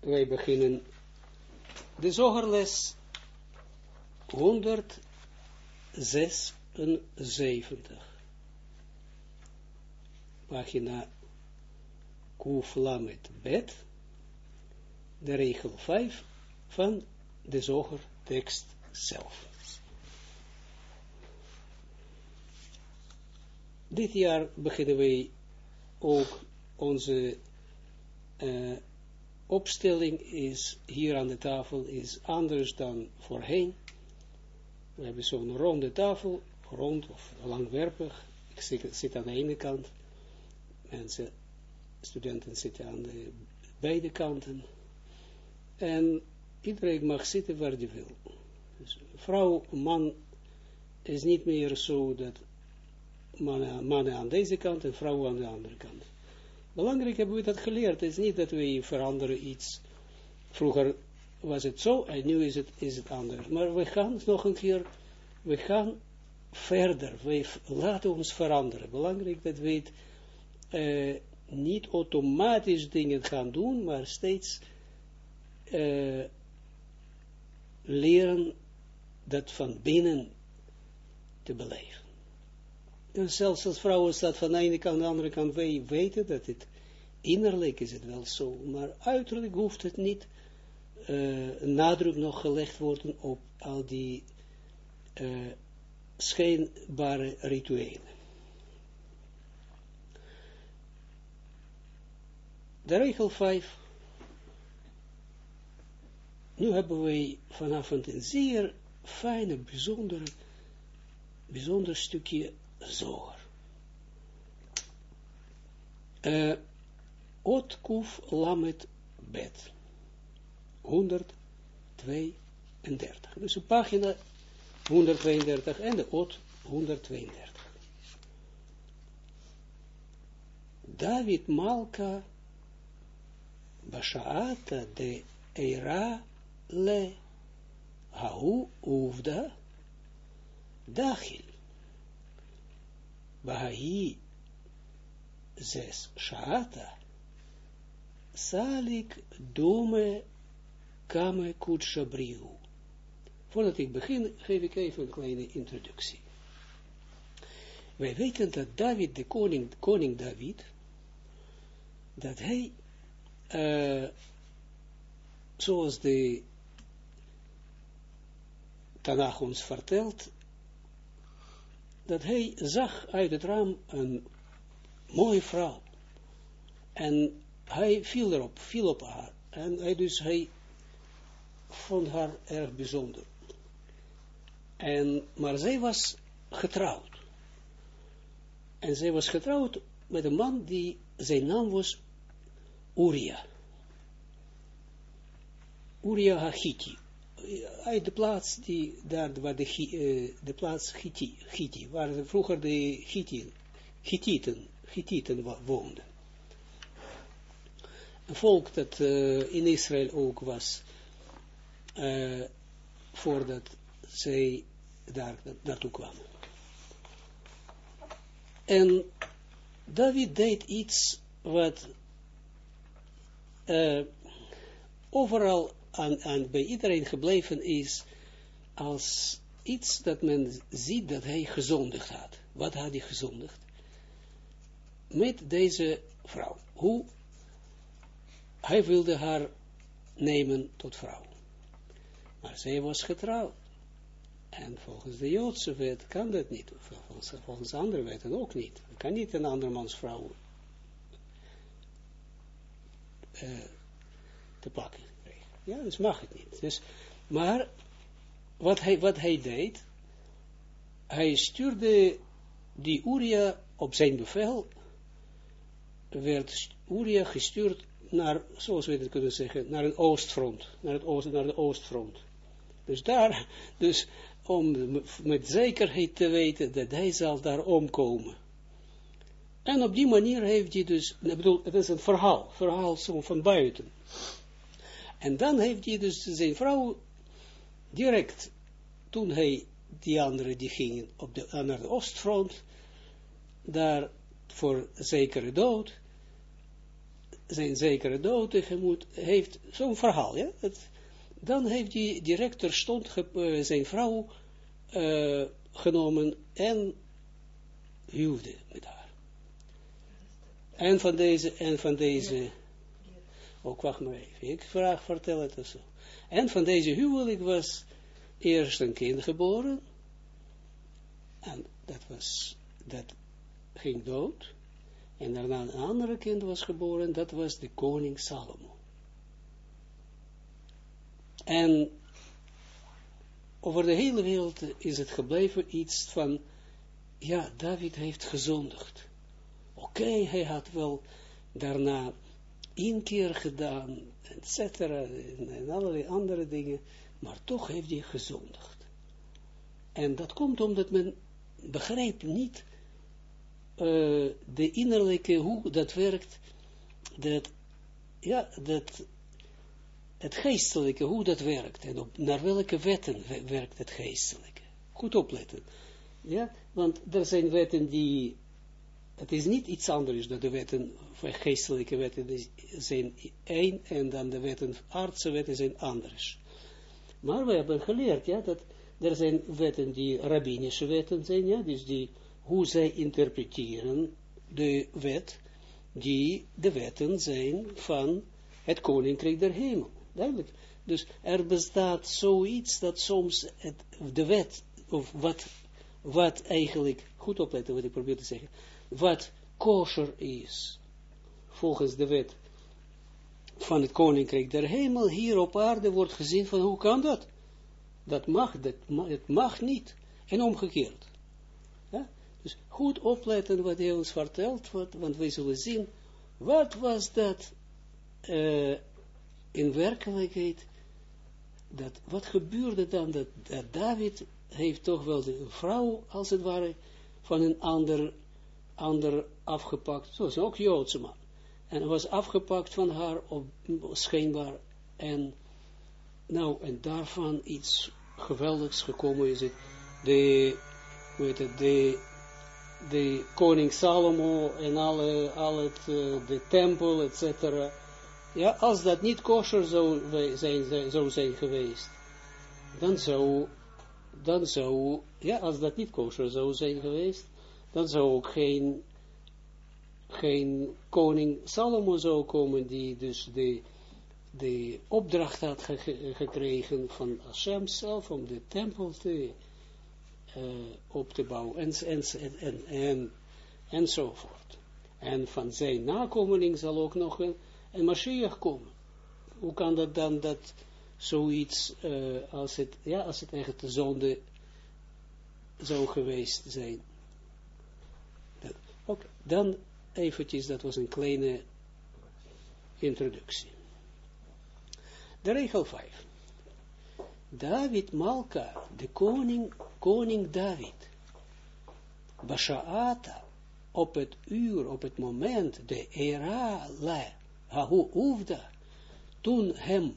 wij beginnen de zogerles 176, pagina Kuf Lamet de regel 5 van de zogertekst zelf. Dit jaar beginnen wij ook onze uh, opstelling is hier aan de tafel is anders dan voorheen. We hebben zo'n ronde tafel, rond of langwerpig. Ik zit, aan de ene kant, mensen, studenten zitten aan de beide kanten. En iedereen mag zitten waar hij wil. Dus vrouw, man, is niet meer zo dat mannen, mannen aan deze kant en vrouwen aan de andere kant. Belangrijk hebben we dat geleerd. Het is niet dat we veranderen iets. Vroeger was het zo en nu is het, is het anders. Maar we gaan nog een keer, we gaan verder. We laten ons veranderen. Belangrijk dat we het, uh, niet automatisch dingen gaan doen, maar steeds uh, leren dat van binnen te beleven. En zelfs als vrouwen staat van de ene kant, aan de andere kant, wij weten dat het innerlijk is het wel zo, maar uiterlijk hoeft het niet uh, nadruk nog gelegd worden op al die uh, schijnbare rituelen. De regel 5. Nu hebben wij vanavond een zeer fijne, bijzonder, bijzonder stukje zoger. Uh, Ot Kuf Lamet Bet. 132. Dus op pagina 132 en de Ot 132. David Malka Bashaata de Eira le Hau Uvda Dachil Baha'i zes Shaata Salik dome kame kutsha brihu. Voordat ik begin, geef ik even een kleine introductie. Wij weten dat David, de koning, koning David, dat hij, uh, zoals de Tanach ons vertelt, dat hij zag uit het raam een mooie vrouw. En hij viel erop, viel op haar. En hij dus, hij vond haar erg bijzonder. En, maar zij was getrouwd. En zij was getrouwd met een man die, zijn naam was Uria. Uria Hachiti. Uit de plaats die, daar waar de, uh, de plaats Chiti, waar vroeger de Chitieten, Chitieten woonden volk dat uh, in Israël ook was, uh, voordat zij daar naartoe kwamen. En David deed iets wat uh, overal aan, aan, bij iedereen gebleven is, als iets dat men ziet dat hij gezondigd had. Wat had hij gezondigd? Met deze vrouw. Hoe hij wilde haar nemen tot vrouw. Maar zij was getrouwd. En volgens de Joodse wet kan dat niet. Volgens, volgens andere wetten ook niet. Je kan niet een andermans vrouw uh, te pakken krijgen. Ja, dus mag het niet. Dus, maar wat hij, wat hij deed, hij stuurde die Uria op zijn bevel, werd Uria gestuurd naar, zoals we het kunnen zeggen, naar een oostfront, naar, het oost, naar de oostfront. Dus daar, dus om met zekerheid te weten dat hij zal daar omkomen. En op die manier heeft hij dus, ik bedoel, het is een verhaal, verhaal zo van buiten. En dan heeft hij dus zijn vrouw direct, toen hij, die andere die gingen op de, naar de oostfront, daar voor zekere dood, zijn zekere dood tegemoet, heeft zo'n verhaal, ja, het, dan heeft hij direct terstond uh, zijn vrouw uh, genomen en huwde met haar. En van deze, en van deze, ook oh, wacht maar even, ik vraag, vertel het zo. En van deze huwelijk was eerst een kind geboren, en dat was, dat ging dood, en daarna een andere kind was geboren, dat was de koning Salomo. En over de hele wereld is het gebleven iets van, ja, David heeft gezondigd. Oké, hij had wel daarna keer gedaan, et cetera, en allerlei andere dingen, maar toch heeft hij gezondigd. En dat komt omdat men begrijpt niet uh, de innerlijke, hoe dat werkt, dat, ja, dat, het geestelijke, hoe dat werkt, en op, naar welke wetten werkt het geestelijke. Goed opletten. Ja, want er zijn wetten die, het is niet iets anders dan de wetten, geestelijke wetten zijn één, en dan de wetten, aardse wetten zijn anders. Maar we hebben geleerd, ja, dat er zijn wetten die rabbinische wetten zijn, ja, dus die hoe zij interpreteren de wet, die de wetten zijn van het koninkrijk der hemel. Duidelijk. Dus er bestaat zoiets dat soms het, de wet, of wat, wat eigenlijk, goed opletten wat ik probeer te zeggen, wat kosher is, volgens de wet van het koninkrijk der hemel, hier op aarde wordt gezien van hoe kan dat? Dat mag, dat het mag niet. En omgekeerd. Dus goed opletten wat hij ons vertelt, want wij zullen zien, wat was dat uh, in werkelijkheid, dat, wat gebeurde dan, dat, David heeft toch wel de vrouw, als het ware, van een ander, ander afgepakt, zoals ook Joodse man, en was afgepakt van haar, op, schijnbaar, en nou, en daarvan iets geweldigs gekomen is het, de, weet het, de de koning Salomo en alle, al het, uh, de tempel, etc. Ja, als dat niet kosher zou zijn, zou zijn geweest, dan zou, dan zou, ja, als dat niet kosher zou zijn geweest, dan zou ook geen, geen koning Salomo zou komen, die dus de, de opdracht had gekregen van Hashem zelf om de tempel te op te bouwen, en, en, en, en, enzovoort. En van zijn nakomeling zal ook nog een, een Mashiach komen. Hoe kan dat dan, dat zoiets, uh, als, het, ja, als het echt de zonde zou geweest zijn. Ook, dan eventjes, dat was een kleine introductie. De regel 5. David Malka, de koning, koning David, Bashaata, op het uur, op het moment, de era la, hahu uvda, toen hem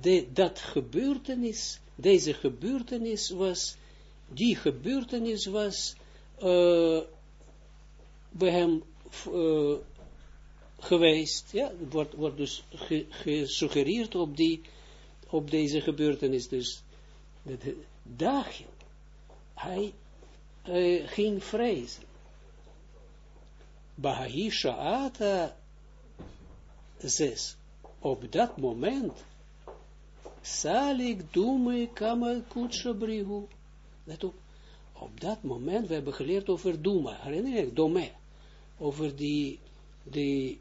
de, dat gebeurtenis, deze gebeurtenis was, die gebeurtenis was uh, bij hem uh, geweest, ja, wordt, wordt dus gesuggereerd op die op deze gebeurtenis. Dus dat Dagil, hij uh, ging vrezen. Baha'i Sha'ata 6. Op dat moment, Salik Dume Kamal Kutshabrihu. Let op, op dat moment, we hebben geleerd over Duma, herinner je, Dome, over die, die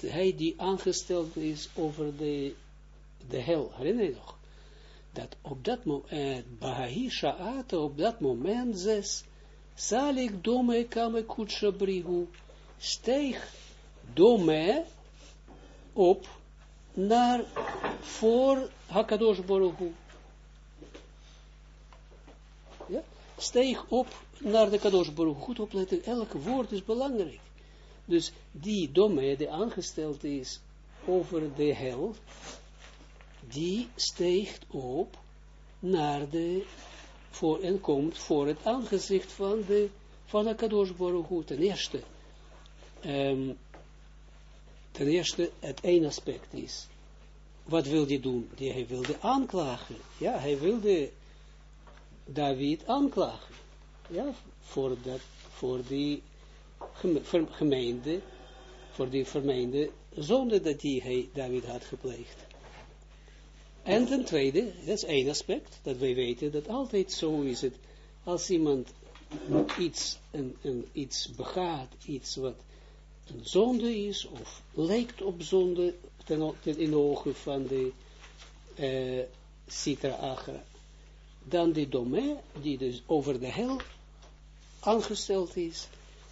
hij die aangesteld is over de de hel, herinner je nog? Dat op dat moment, eh, Baha'i Sha'ata, op dat moment zes, Salik dome kame kutsha brigu, steeg dome op naar voor Hakadosh Baruch Ja? Steeg op naar de Kadosh Goed opletten, elk woord is belangrijk. Dus die dome, die aangesteld is over de hel, die steegt op naar de, voor, en komt voor het aangezicht van de, van de Kadosh Baruch. Ten eerste, ten eerste, het één aspect is, wat wil hij doen? Die, hij wilde aanklagen. Ja, hij wilde David aanklagen. Ja, voor, dat, voor die gemeente, voor die vermeende zonde dat die hij, David had gepleegd. En ten tweede, dat is één aspect, dat wij weten dat altijd zo is het, als iemand iets, een, iets begaat, iets wat een zonde is, of lijkt op zonde, ten, ten in ogen van de uh, Agra, dan die domain, die dus over de hel aangesteld is,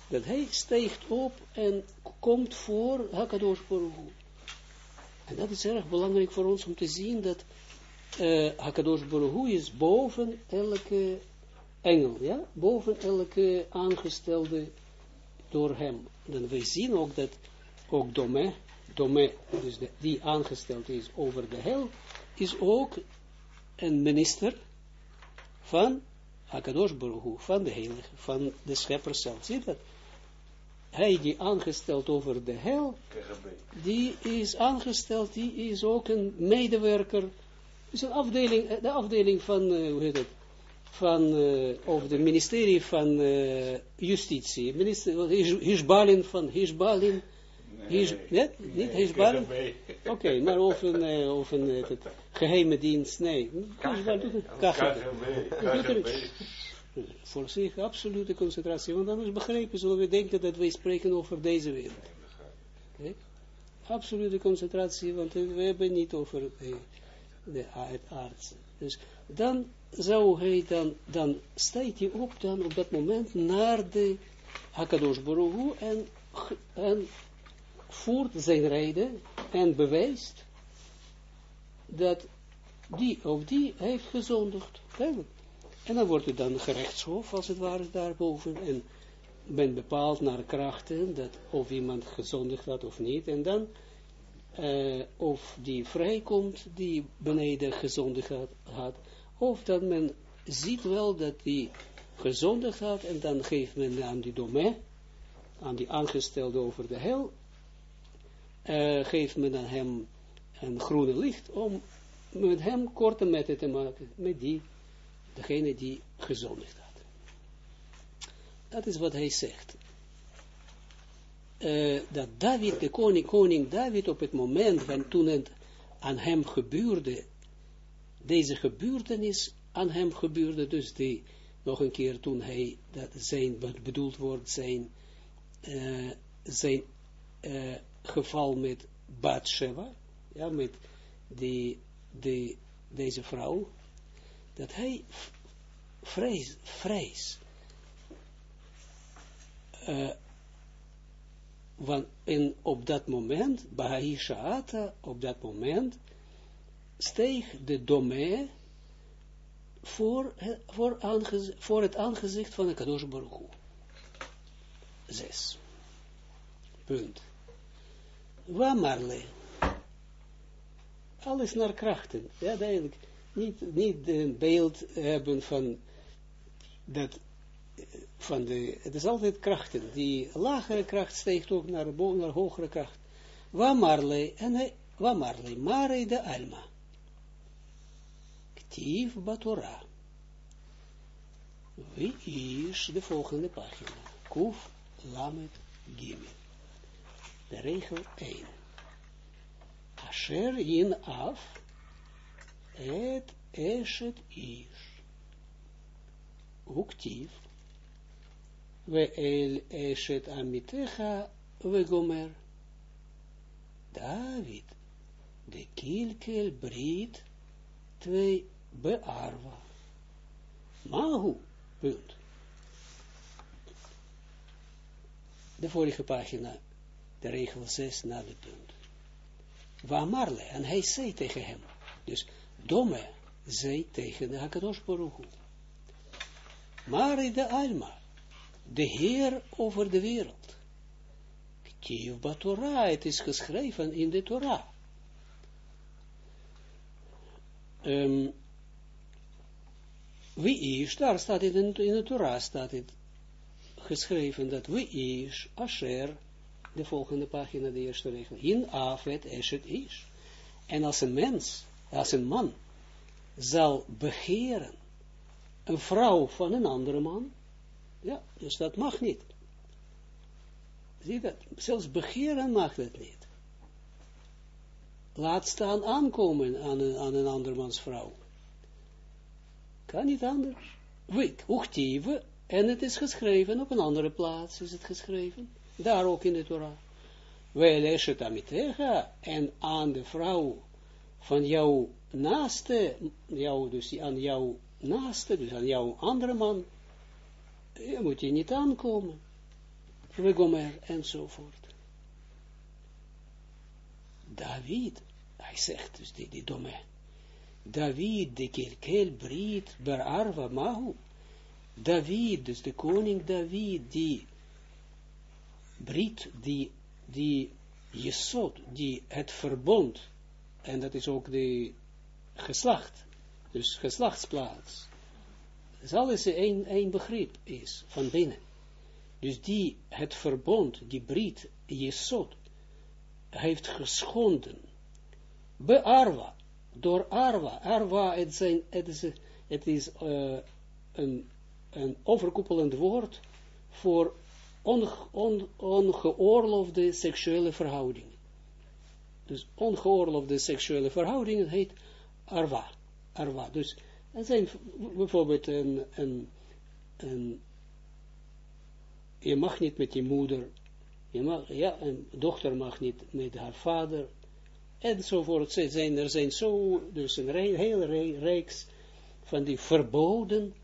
dat hij steekt op en komt voor Hakadosh Baruch En dat is erg belangrijk voor ons om te zien dat uh, Hakadosh is boven elke engel, ja, boven elke aangestelde door hem. Dan we zien ook dat ook Dome, Dome dus die aangesteld is over de hel, is ook een minister van Hakadosh van de heilige, van de schepper zelf. Zie dat? Hij die aangesteld over de hel, die is aangesteld, die is ook een medewerker, is een afdeling, de afdeling van, uh, hoe heet het, van, uh, over het ministerie van uh, justitie, minister, Hishbalin van Hishbalin, Hish, nee, niet Hishbalin? Oké, okay, maar over een, over een het, geheime dienst, nee. Hishbalin, KGB. Voor zich absolute concentratie, want anders begrijpen zullen we denken dat wij spreken over deze wereld. Absolute concentratie, want we hebben niet over de, de, het aardse. Dus dan zou hij dan, dan stijgt hij op dan op dat moment naar de Hakadosh en, en voert zijn reden en bewijst dat die of die heeft gezondigd. En dan wordt het dan gerechtshof, als het ware, daarboven. En men bepaalt naar krachten, dat of iemand gezondigd had of niet. En dan, uh, of die vrijkomt, die beneden gezondigd had, of dat men ziet wel dat die gezondigd had, en dan geeft men aan die domein, aan die aangestelde over de hel, uh, geeft men aan hem een groene licht, om met hem korte metten te maken, met die, degene die gezondigd had. Dat is wat hij zegt. Uh, dat David, de koning, koning David, op het moment, van toen het aan hem gebeurde, deze gebeurtenis aan hem gebeurde, dus die, nog een keer toen hij, dat zijn, bedoeld wordt, zijn, uh, zijn uh, geval met Bathsheba, ja, met die, die, deze vrouw, dat hij vrees, vrees, uh, want in, op dat moment, Bahai Sha'ata, op dat moment, steeg de domein voor, voor, voor het aangezicht van de Kadosh Baruch Zes. Punt. Wamarle. Alles naar krachten. Ja, duidelijk. Niet, niet een beeld hebben van dat van de, het is altijd krachten. Die lagere kracht steekt ook naar, naar hogere kracht. Wamarle, en hij, Wamarle, Mare de Alma. Tiv Batora. Wie is de volgende pagina? Kuf Lamet Gimel. De regel 1. Asher in af et eshet is. Uktiv. We el eshet amitecha we gomer. David. De kilkel brit twee bearwa. Mahu, punt. De vorige pagina, de regel 6 na de punt. Wamarle, en hij zei tegen hem, dus domme zei tegen de Hakadosh Baruch Mari de Alma, de Heer over de wereld. Kiev Torah, het is geschreven in de Torah. Um, wie is, daar staat in de Torah, staat het geschreven dat wie is, Asher, de volgende pagina, de eerste regel. In afet eshet is. En als een mens, als een man, zal begeren een vrouw van een andere man, ja, dus dat mag niet. Zie dat? Zelfs begeren mag dat niet. Laat staan aankomen aan een, aan een andermans vrouw. Kan niet anders. Wik, uchtieve, en het is geschreven, op een andere plaats is het geschreven. Daar ook in de Torah. Wij lezen het amitecha, en aan de vrouw van jouw naaste, jou, dus aan jouw naaste, dus aan jouw andere man, je moet je niet aankomen. Wegomer, enzovoort. David, hij zegt dus die, die David, de kerkel Brit, ber arva mahu, David, dus de koning David, die Brit, die, die Jesod, die het verbond, en dat is ook de geslacht, dus geslachtsplaats, dus alles één, één begrip is, van binnen. Dus die, het verbond, die Brit, Jesod, heeft geschonden, be Arwa, door Arwa, Arwa, het, zijn, het is, uh, een een overkoepelend woord voor onge, on, ongeoorloofde seksuele verhoudingen. Dus ongeoorloofde seksuele verhoudingen heet arwa. arwa. Dus er zijn bijvoorbeeld een, een, een je mag niet met je moeder, je mag, ja, een dochter mag niet met haar vader, enzovoort. Er zijn, er zijn zo, dus een hele reeks van die verboden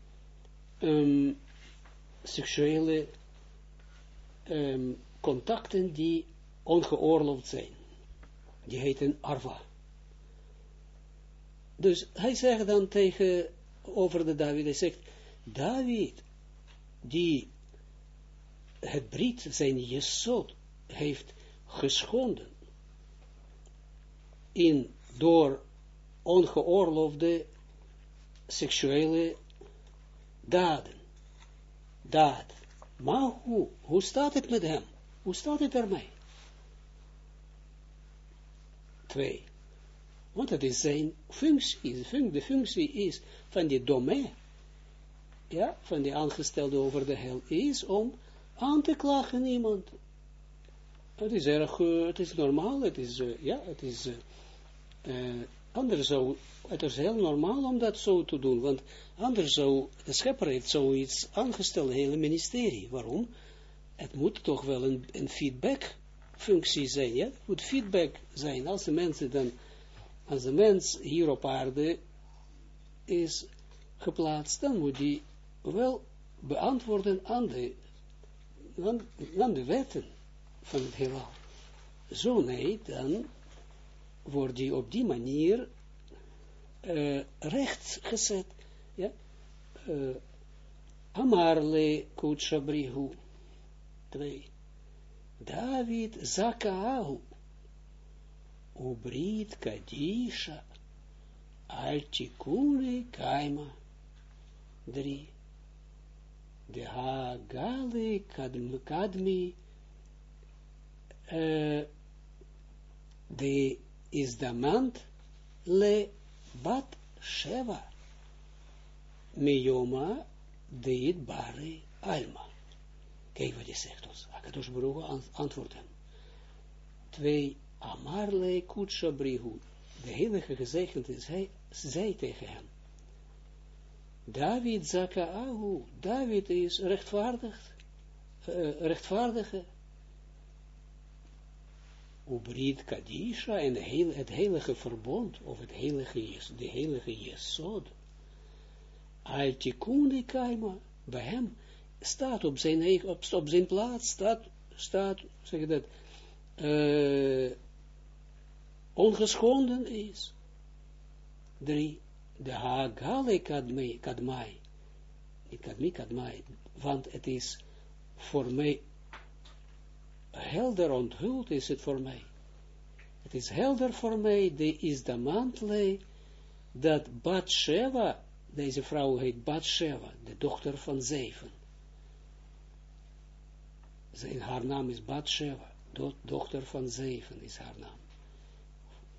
um, seksuele um, contacten die ongeoorloofd zijn. Die heten arva. Dus hij zegt dan tegen, over de David, hij zegt, David, die het Brit, zijn jesot, heeft geschonden, in, door ongeoorloofde seksuele daden. Daad. Maar hoe? Hoe staat het met hem? Hoe staat het ermee? Want het is zijn functie. De functie is van die domein. Ja, van die aangestelde over de hel is om aan te klagen iemand. Het is erg, uh, het is normaal, het is, uh, ja, het is, uh, anders het is heel normaal om dat zo te doen, want anders zou, de schepper heeft zoiets aangesteld, het hele ministerie. Waarom? Het moet toch wel een, een feedback functie zijn, ja? Moet feedback zijn, als de mensen dan, als de mens hier op aarde is geplaatst, dan moet die wel beantwoorden aan de, aan, de wetten van het heelal. Zo nee, dan wordt die op die manier uh, recht gezet. Ja? Uh, Amarle. David Zakaahu. Ubrit Kadisha. Altikune Kaima. Drie. De Hagale Kadmi. de is de mand le bat sheva meyoma deit bare alma. Kijk wat hij zegt ons. Akadosh Baruch antwoordt hem. Twee, amarle kutsha brihu. De heilige gezegend is, hij zei tegen hem. David zakaahu. David is rechtvaardig. Uh, rechtvaardige Ubrit Kadisha en het heilige verbond, of het heilige, de heilige Jesod. Altikune Kaima, bij hem staat op zijn, op, op zijn plaats, staat, staat, zeg je dat, uh, ongeschonden is. Drie, de Hagale Kadmai, Kadmai, niet Kadmi Kadmai, want het is voor mij helder onthuld is het voor mij. Het is helder voor mij, de is de mantle, dat Batsheva, deze vrouw heet Batsheva, de dochter van zeven. Zijn, haar naam is Batsheva. do dochter van zeven is haar naam.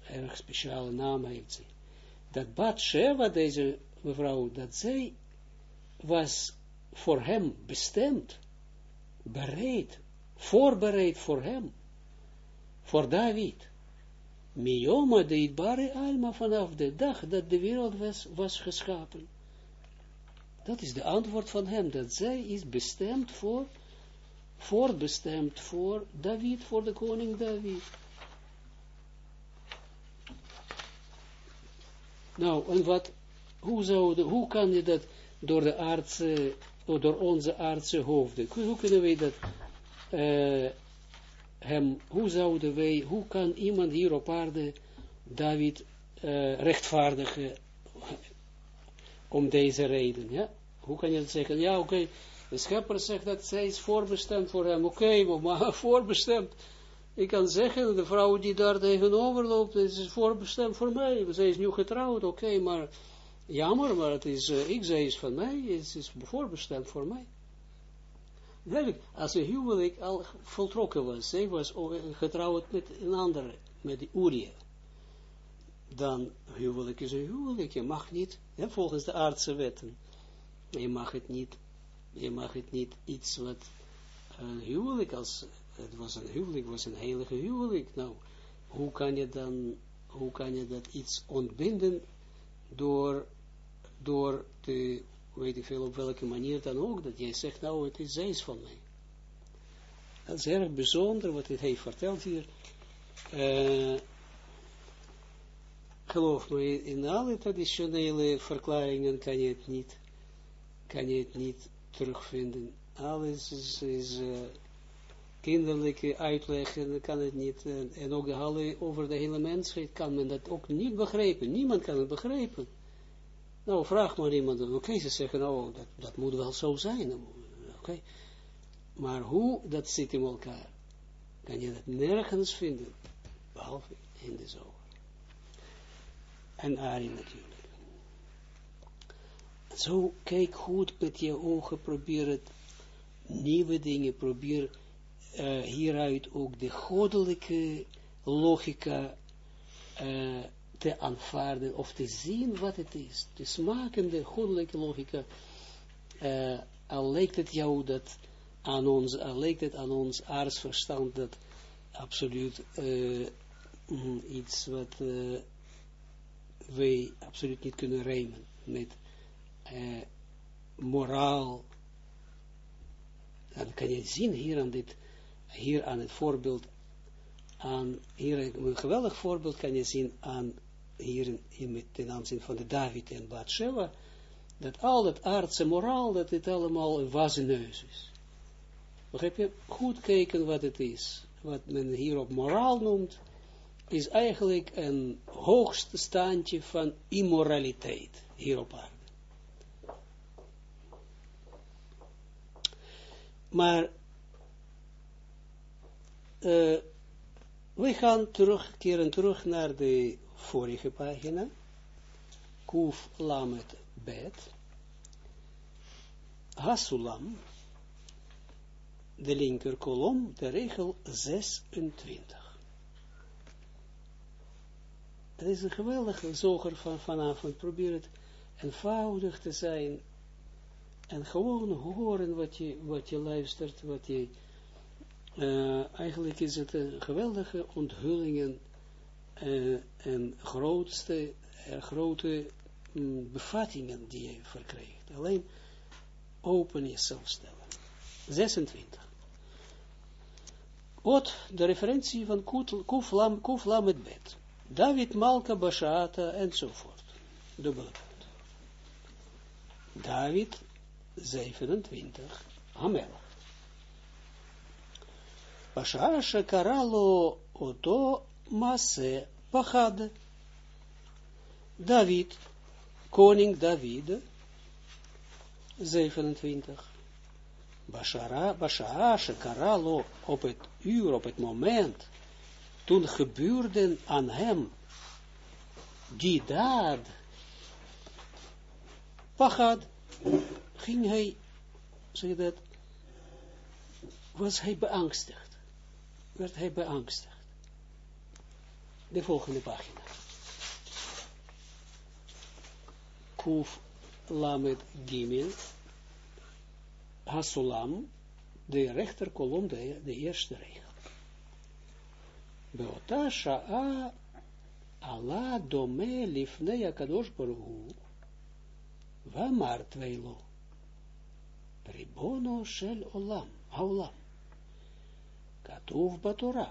Erg speciale naam heeft ze. Dat Bat-Sheva, deze mevrouw, dat zij was voor hem bestemd, bereid, voorbereid voor hem, voor David. Mioma de Itbare Alma vanaf de dag dat de wereld was, was geschapen. Dat is de antwoord van hem, dat zij is bestemd voor, voorbestemd voor David, voor de koning David. Nou, en wat, hoe, zou de, hoe kan je dat door de aardse, door onze aardse hoofden, hoe kunnen wij dat uh, hem, hoe zouden wij, hoe kan iemand hier op aarde David uh, rechtvaardigen om deze reden, ja? Hoe kan je dat zeggen? Ja, oké. De schepper zegt dat zij is voorbestemd voor hem, oké, maar voorbestemd, ik kan zeggen, de vrouw die daar tegenover loopt, is voorbestemd voor mij, zij is nu getrouwd, oké, maar jammer, maar het is, uh, ik, zij is van mij, het is voorbestemd voor mij. Duidelijk, als een huwelijk al voltrokken was, zij was getrouwd met een andere, met die Uriah, dan huwelijk is een huwelijk, je mag niet, volgens de aardse wetten, je mag het niet, je mag het niet iets wat een huwelijk, als het was een huwelijk, was een heilige huwelijk, nou, hoe kan je dan, hoe kan je dat iets ontbinden door, door te weet ik veel op welke manier dan ook, dat jij zegt, nou, het is zij van mij. Dat is erg bijzonder wat hij heeft verteld hier. Uh, geloof me, in alle traditionele verklaringen kan je het niet, kan je het niet terugvinden. Alles is, uh, kinderlijke uitleggen, kan het niet, uh, en ook de over de hele mensheid kan men dat ook niet begrijpen. Niemand kan het begrijpen. Nou, vraag maar iemand, oké, okay, ze zeggen, nou, dat, dat moet wel zo zijn, oké. Maar hoe dat zit in elkaar, kan je dat nergens vinden, behalve in de zomer. En Ari natuurlijk. Zo, kijk goed met je ogen, probeer het, nieuwe dingen, probeer uh, hieruit ook de goddelijke logica uh, te aanvaarden of te zien wat het is. De smakende goddelijke logica, uh, al lijkt het jou dat aan ons, al lijkt het aan ons aardsverstand dat absoluut uh, iets wat wij absoluut niet kunnen rijmen met uh, moraal. Dan kan je zien hier aan dit, hier aan het voorbeeld, aan, hier een geweldig voorbeeld kan je zien aan hier in, in, ten aanzien van de David en Bathsheba, dat al dat aardse moraal, dat het allemaal een wazeneus is. Begrijp je? Goed kijken wat het is. Wat men hier op moraal noemt, is eigenlijk een hoogste standje van immoraliteit hier op. Maar uh, we gaan terugkeren terug naar de vorige pagina, Kuf Lamet Bet, Hasulam, de linker kolom, de regel 26. Dat is een geweldige zoger van vanavond. Probeer het eenvoudig te zijn en gewoon horen wat je, wat je luistert, wat je, uh, eigenlijk is het een geweldige onthullingen uh, en grootste, uh, grote um, bevattingen die je verkrijgt. Alleen open jezelf stellen. 26. Ot, de referentie van Kuflam, Kuflam met bet. David Malka Bashata enzovoort. Dubbele punt. David 27. Hamel. Bashasha Karalo Oto Mase Pachad. David, koning David, 27. Bashara, Shekaralo, op het uur, op het moment, toen gebeurde aan hem die daad, Pachad, ging hij, zeg dat, was hij beangstigd. werd hij beangstigd. De volgende pagina. Kuf Lamed Gimel, Hasulam, de rechterkolom, de, de eerste regel. Beota sha'a ala dome lifnei akadosh baruhu, ribono shel olam, haolam, katuv batora,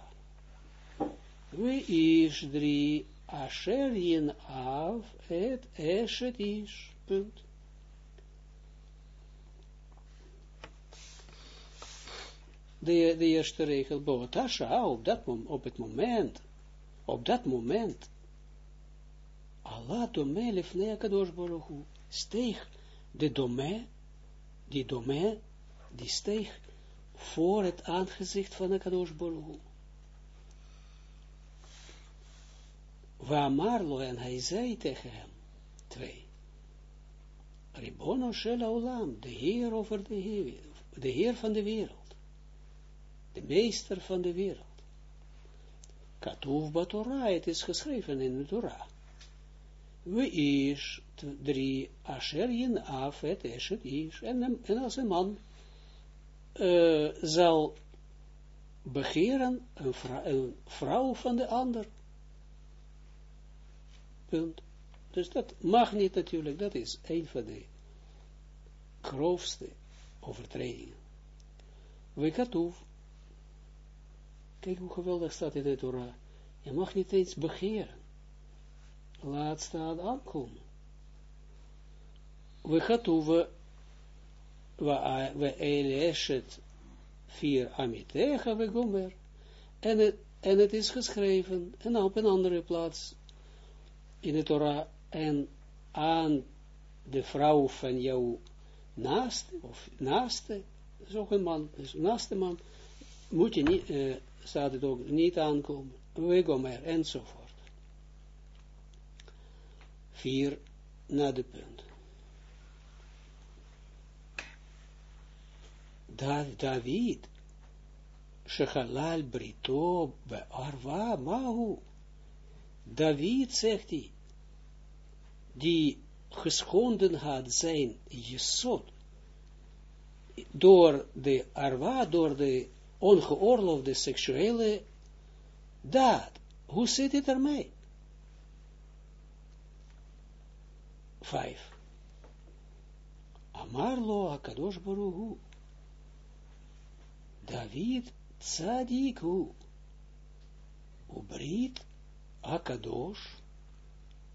we ish drie asher yin av et eshet ish, punt. de, de eerste regel, Boatasha, op, dat het moment, op dat moment, Allah dome lefnei kadosh baruch steeg de dome, die dome, die steeg voor het aangezicht van de kadosh baruch Waar Marlo en hij zei tegen hem, twee, Ribono shel olam, de Heer over de Heer, de Heer van de wereld de meester van de wereld. Katuv Torah, het is geschreven in de Torah. We is, drie, asher yin af, het eshet is, en, en als een man uh, zal begeren een, vrouw van de ander. Punt. Dus dat mag niet natuurlijk, dat is een van de grootste overtredingen. We katuv, Kijk hoe geweldig staat in de Torah. Je mag niet eens begeren. Laat staan aankomen. We gaan we we eleshet vier amitecha we gomer. En het, en het is geschreven, en op een andere plaats in de Torah, en aan de vrouw van jouw naaste, of naaste, is een man, dus naaste man, moet je niet, uh, staat het ook niet aankomen, wegomer, enzovoort. Vier, na de punt. David, Shechalal Brito, Arva, Mahu. David, zegt hij, die geschonden had zijn Jesod, door de Arva, door de ongeoorloofde seksuele daad. Hoe zit het ermee? Vijf. Amarlo akadosh baruhu. David tzadiku. Ubrit akadosh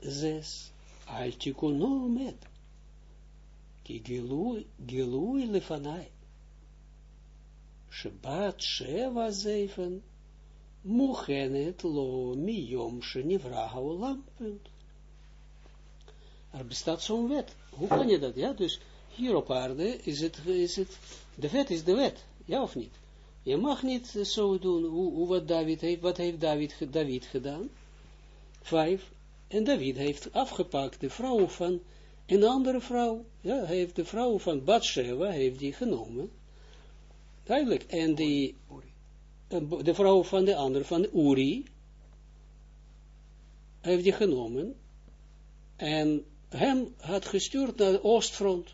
zes. Altikuno met. Ki gilui, lefanai. Shabbat Sheva zeven, Muchenet lo miyom shenivra haolam, punt. Er bestaat zo'n wet. Hoe kan je dat? Ja, dus hier op aarde is het, is het, de wet is de wet, ja of niet? Je mag niet zo doen, hoe, wat David heeft, wat heeft David, David gedaan? Vijf. En David heeft afgepakt de vrouw van een andere vrouw. Ja, hij heeft de vrouw van Bathsheba, heeft die genomen. Duidelijk. En die, de vrouw van de ander, van Uri, heeft die genomen en hem had gestuurd naar de oostfront.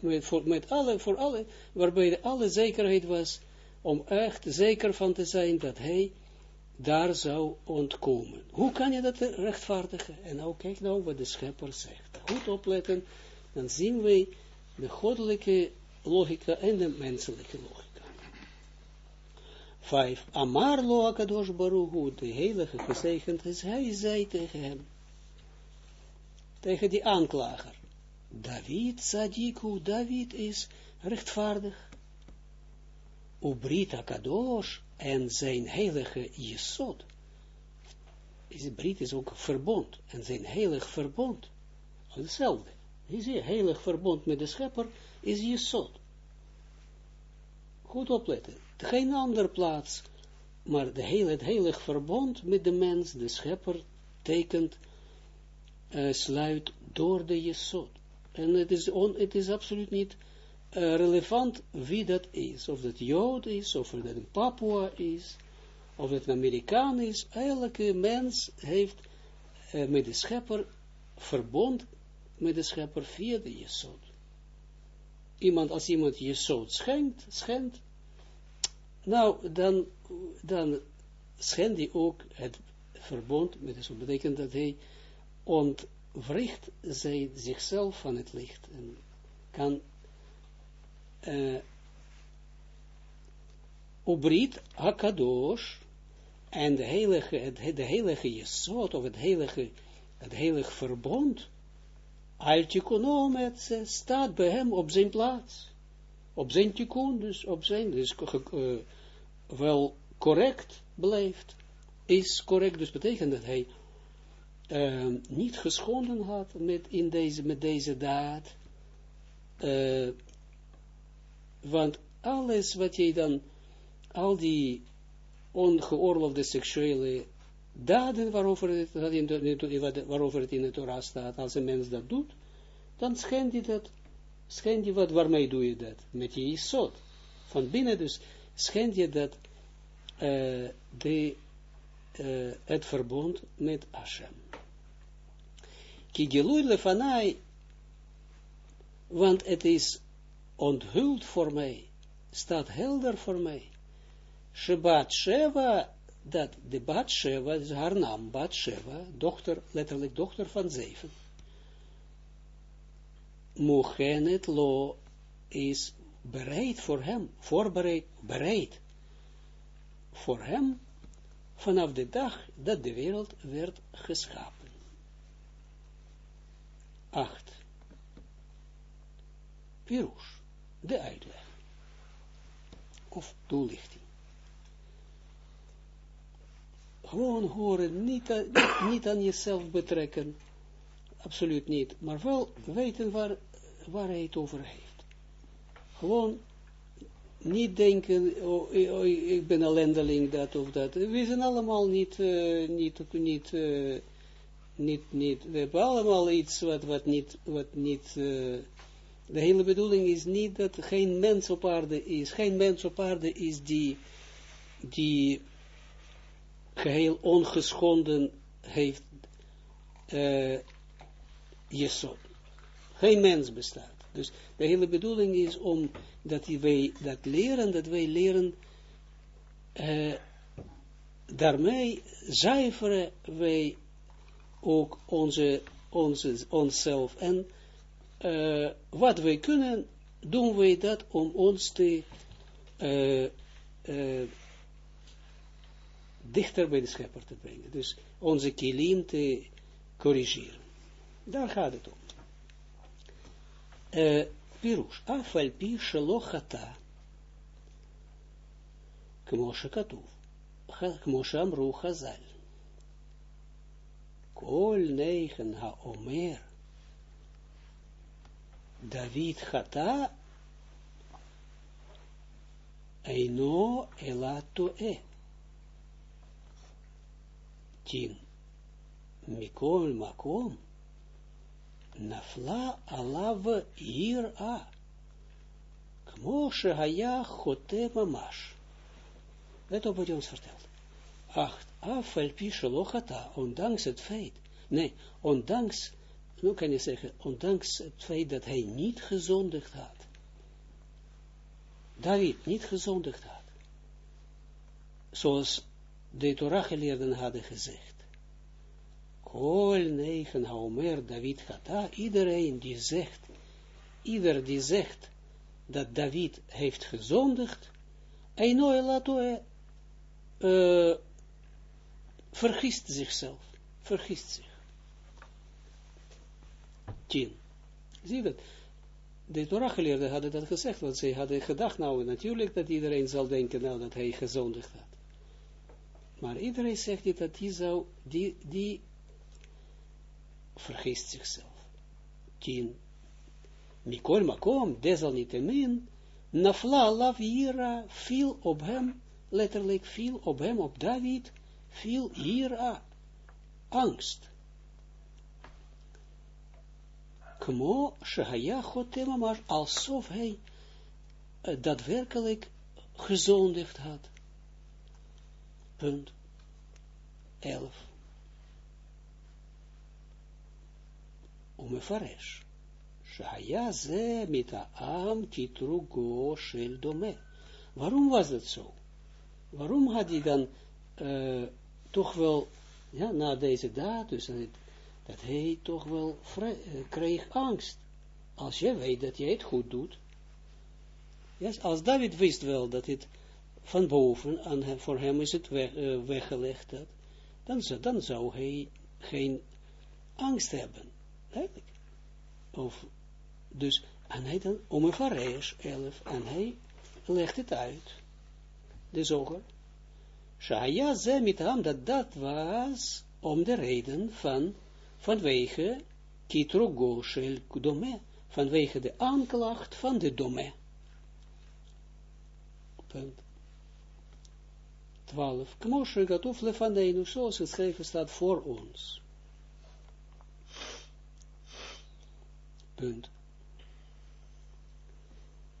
Met, voor, met alle, voor alle, waarbij alle zekerheid was, om echt zeker van te zijn dat hij daar zou ontkomen. Hoe kan je dat rechtvaardigen? En nou, kijk nou wat de schepper zegt. Goed opletten, dan zien wij de goddelijke logica en de menselijke logica. Vijf. Amar lo akadosh baruch de heilige gezegend is, hij zei tegen hem, tegen die aanklager, David Sadiku, David is rechtvaardig. Ubrit akadosh en zijn heilige Jesod, is Brit is ook verbond, en zijn heilig verbond, hetzelfde. Je ziet, heilig verbond met de schepper is Jesod. Goed opletten. Geen andere plaats. Maar de hele, het heilig verbond met de mens, de schepper, tekent, uh, sluit door de Jesod. En het is, on, het is absoluut niet uh, relevant wie dat is. Of dat Jood is, of dat een Papua is, of het een Amerikaan is, elke mens heeft uh, met de schepper verbond met de schepper via de Jesod. Iemand, als iemand Jesod schenkt, schendt, nou, dan, dan schendt hij ook het verbond met de Jesod. betekent dat hij ontwricht zij zichzelf van het licht en kan uh, Ubrit Hakadosh en de heilige, het, de heilige Jesod, of het heilige, het heilige verbond, Altikonom, staat bij hem op zijn plaats. Op zijn tikkun, dus op zijn, dus uh, wel correct blijft. Is correct, dus betekent dat hij uh, niet geschonden had met, in deze, met deze daad. Uh, want alles wat jij dan, al die ongeoorloofde seksuele daden waarover het, waarover het in staat, als een mens dat doet, dan schend je dat, schend je wat, waarmee doe je dat? Met je isot. Van binnen dus schend je dat, uh, de, uh, het verbond met Hashem. Kigilui lefanai, want het is onthuld voor mij, staat helder voor mij. Shebat Sheva, dat de Bat Sheva, is haar naam, Bat Sheva, letterlijk dochter van zeven. Mochenet lo is bereid voor hem, voorbereid, bereid voor hem, vanaf de dag dat de wereld werd geschapen. 8. Pirush, de uitleg, of toelichting. gewoon horen, niet, niet aan jezelf betrekken, absoluut niet, maar wel weten waar, hij het over heeft. Gewoon niet denken, oh, oh, ik ben ellendeling, dat of dat. We zijn allemaal niet, uh, niet, niet, uh, niet, niet, we hebben allemaal iets wat, wat niet, wat niet, uh, de hele bedoeling is niet dat geen mens op aarde is, geen mens op aarde is die, die geheel ongeschonden heeft uh, Jesod. Geen mens bestaat. Dus de hele bedoeling is om dat wij dat leren, dat wij leren uh, daarmee zuiveren wij ook onze, onze, onszelf. En uh, wat wij kunnen, doen wij dat om ons te uh, uh, dichter bij de schepper te brengen. Dus onze kilim te corrigeren. Daar gaat het om. Pirush, afalpi shalochata. Kmoshe katuv. Kmoshe amru chazal חז"ל, כל נגן האומר, דוד חטא, אינו אלא טועה. tien. Mikol makom. Nafla alav hier a. Kmo haya chote mamash. Let op wat hij ons vertelt. Acht. Afel lochata. Ondanks het feit. Nee, ondanks, nu kan je zeggen, ondanks het feit dat hij niet gezondigd had. David niet gezondigd had. Zoals de Torah geleerden hadden gezegd. Kol negen haomer David Hata, iedereen die zegt, ieder die zegt dat David heeft gezondigd, Eino elatoe, uh, vergist zichzelf, vergist zich. Tien. Zie dat? De Torah-geleerden hadden dat gezegd, want zij hadden gedacht, nou natuurlijk dat iedereen zal denken, nou dat hij gezondigd had. Maar iedereen zegt niet dat die zou, die, die vergeest zichzelf. Tien. Mikol makom, desalniettemin, nafla lavira, viel op hem, letterlijk viel op hem, op David, viel ira, angst. Kmo shahaya chotem maar alsof hij uh, daadwerkelijk gezondigd had Punt. 11. ומפרש, שהיה זה מטעם קטרוגו של דומה. Waarom was dat zo? Waarom had hij dan uh, toch wel, ja, na deze daad, dus dat, dat hij toch wel uh, kreeg angst. Als je weet dat je het goed doet. Yes, als David wist wel dat het van boven, aan voor hem is het weg, uh, weggelegd, dan, zou, dan zou hij geen angst hebben. Eigenlijk. Of, dus, en hij dan, om een varees, 11, en hij legt het uit. De zoger. Shaya ze met hem, dat dat was om de reden van, vanwege kitrogo shel kudome, vanwege de aanklacht van de dome. Punt. 12. Kmoshe gatuf lefaneinu, zoals het geschreven staat voor ons. Punt.